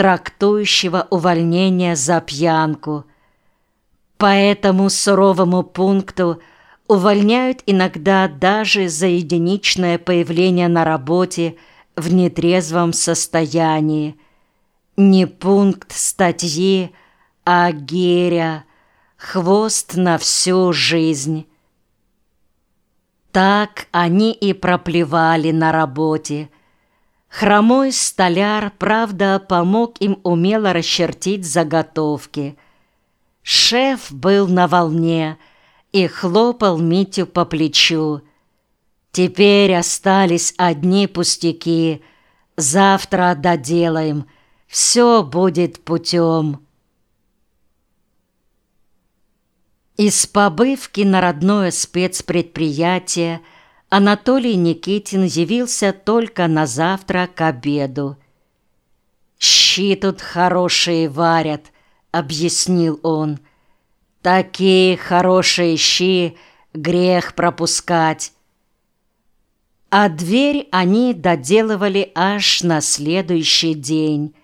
трактующего увольнение за пьянку. По этому суровому пункту увольняют иногда даже за единичное появление на работе в нетрезвом состоянии. Не пункт статьи, а геря, хвост на всю жизнь. Так они и проплевали на работе. Хромой столяр, правда, помог им умело расчертить заготовки. Шеф был на волне и хлопал Митю по плечу. «Теперь остались одни пустяки. Завтра доделаем. Все будет путем». Из побывки на родное спецпредприятие Анатолий Никитин явился только на завтра к обеду. «Щи тут хорошие варят», — объяснил он. «Такие хорошие щи грех пропускать». А дверь они доделывали аж на следующий день.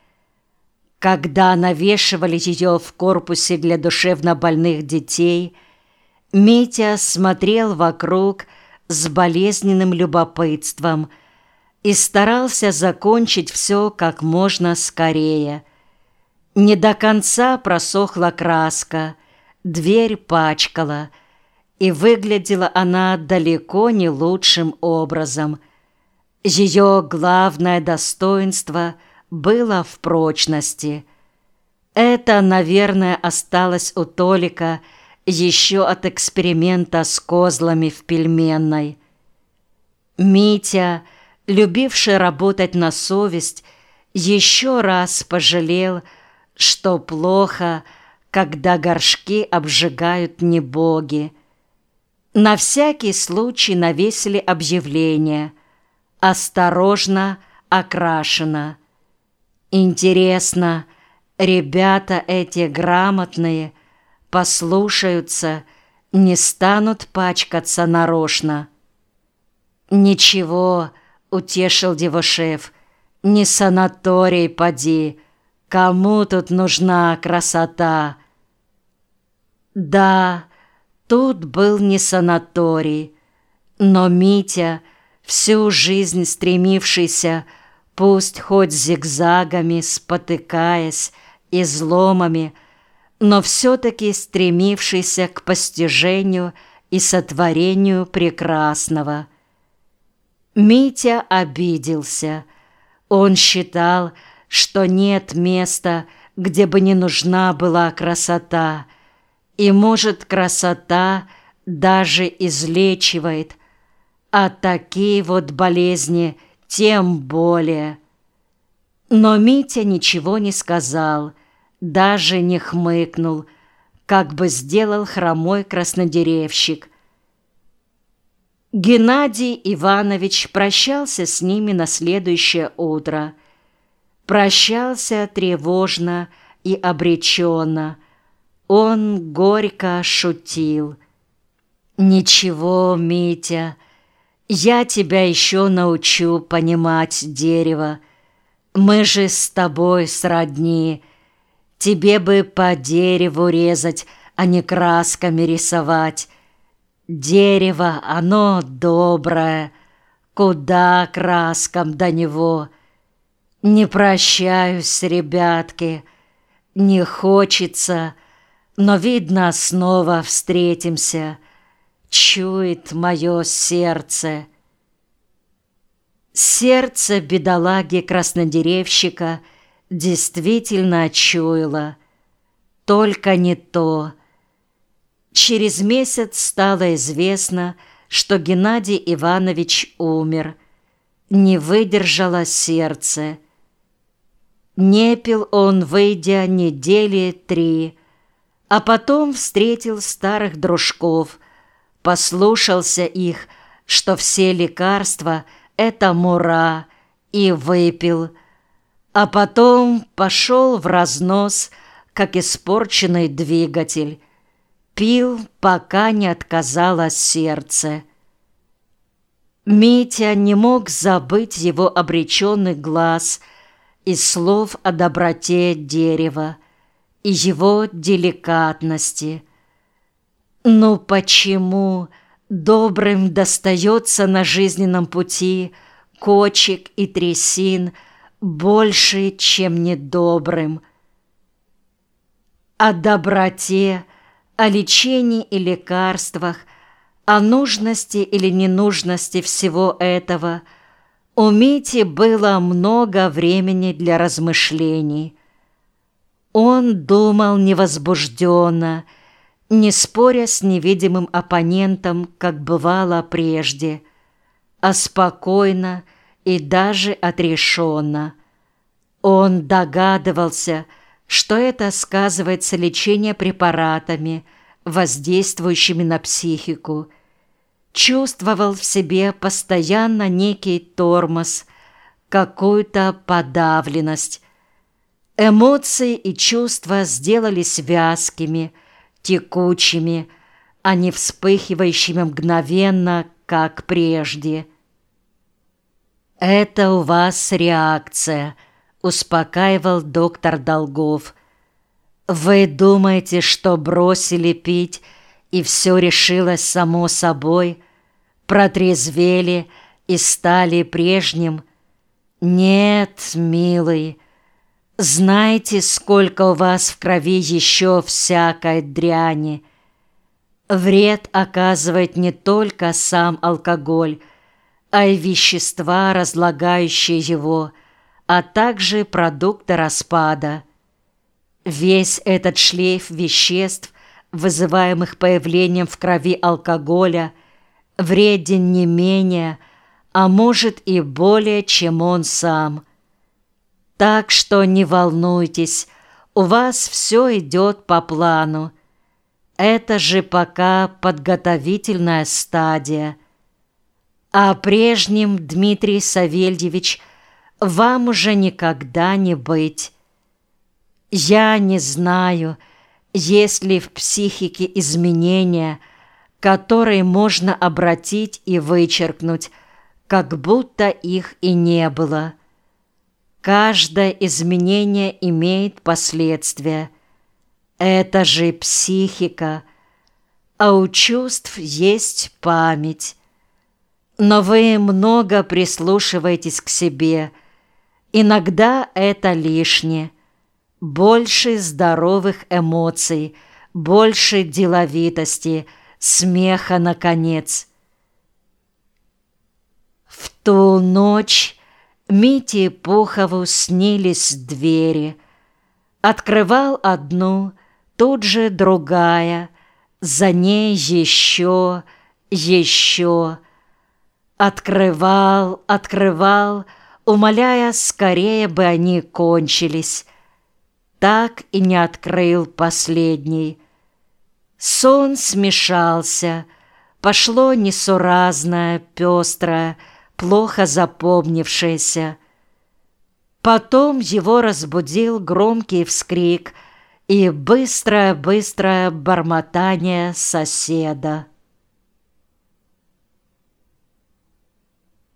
Когда навешивали ее в корпусе для душевнобольных детей, Митя смотрел вокруг с болезненным любопытством и старался закончить все как можно скорее. Не до конца просохла краска, дверь пачкала, и выглядела она далеко не лучшим образом. Ее главное достоинство — было в прочности. Это, наверное, осталось у Толика еще от эксперимента с козлами в пельменной. Митя, любивший работать на совесть, еще раз пожалел, что плохо, когда горшки обжигают не боги. На всякий случай навесили объявление «Осторожно, окрашено». Интересно, ребята эти грамотные послушаются, не станут пачкаться нарочно. «Ничего», — утешил Девошев, — «не санаторий поди, кому тут нужна красота?» Да, тут был не санаторий, но Митя, всю жизнь стремившийся Пусть хоть зигзагами, спотыкаясь, изломами, но все-таки стремившийся к постижению и сотворению прекрасного. Митя обиделся. Он считал, что нет места, где бы не нужна была красота, и, может, красота даже излечивает, а такие вот болезни – тем более. Но Митя ничего не сказал, даже не хмыкнул, как бы сделал хромой краснодеревщик. Геннадий Иванович прощался с ними на следующее утро. Прощался тревожно и обреченно. Он горько шутил. «Ничего, Митя, я тебя еще научу понимать дерево. Мы же с тобой сродни. Тебе бы по дереву резать, а не красками рисовать. Дерево, оно доброе, куда краскам до него. Не прощаюсь, ребятки, не хочется, но, видно, снова встретимся чует мое сердце. Сердце бедолаги-краснодеревщика действительно чуяло, только не то. Через месяц стало известно, что Геннадий Иванович умер, не выдержало сердце. Не пил он, выйдя недели три, а потом встретил старых дружков – послушался их, что все лекарства — это мура, и выпил, а потом пошел в разнос, как испорченный двигатель, пил, пока не отказало сердце. Митя не мог забыть его обреченный глаз, и слов о доброте дерева и его деликатности. Но почему добрым достается на жизненном пути кочек и трясин больше, чем недобрым? О доброте, о лечении и лекарствах, о нужности или ненужности всего этого у Мити было много времени для размышлений. Он думал невозбужденно, не споря с невидимым оппонентом, как бывало прежде, а спокойно и даже отрешенно. Он догадывался, что это сказывается лечение препаратами, воздействующими на психику, чувствовал в себе постоянно некий тормоз, какую-то подавленность. Эмоции и чувства сделались вязкими, текучими, а не вспыхивающими мгновенно, как прежде. «Это у вас реакция», — успокаивал доктор Долгов. «Вы думаете, что бросили пить, и все решилось само собой, протрезвели и стали прежним? Нет, милый, знаете, сколько у вас в крови еще всякой дряни. Вред оказывает не только сам алкоголь, а и вещества, разлагающие его, а также продукты распада. Весь этот шлейф веществ, вызываемых появлением в крови алкоголя, вреден не менее, а может и более, чем он сам. Так что не волнуйтесь, у вас все идет по плану. Это же пока подготовительная стадия – а прежним, Дмитрий Савельевич, вам уже никогда не быть. Я не знаю, есть ли в психике изменения, которые можно обратить и вычеркнуть, как будто их и не было. Каждое изменение имеет последствия. Это же психика, а у чувств есть память. Но вы много прислушиваетесь к себе. Иногда это лишнее. Больше здоровых эмоций, больше деловитости, смеха, наконец. В ту ночь Мите Пухову снились двери. Открывал одну, тут же другая, за ней еще, еще. Открывал, открывал, умоляя, скорее бы они кончились. Так и не открыл последний. Сон смешался, пошло несуразное, пестрое, плохо запомнившееся. Потом его разбудил громкий вскрик и быстрое-быстрое бормотание соседа.